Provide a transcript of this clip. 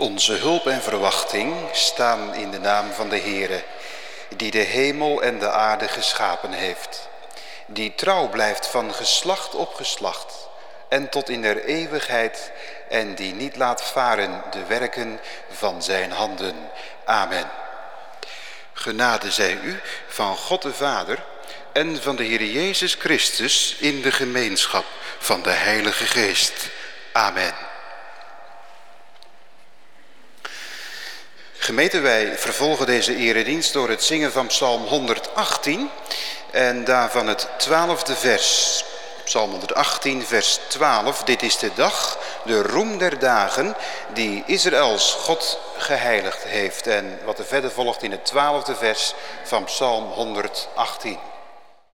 Onze hulp en verwachting staan in de naam van de Heere, die de hemel en de aarde geschapen heeft. Die trouw blijft van geslacht op geslacht en tot in der eeuwigheid en die niet laat varen de werken van zijn handen. Amen. Genade zij u van God de Vader en van de Heer Jezus Christus in de gemeenschap van de Heilige Geest. Amen. Gemeente, wij vervolgen deze eredienst door het zingen van Psalm 118 en daarvan het twaalfde vers. Psalm 118, vers 12. Dit is de dag, de roem der dagen, die Israëls God geheiligd heeft. En wat er verder volgt in het twaalfde vers van Psalm 118.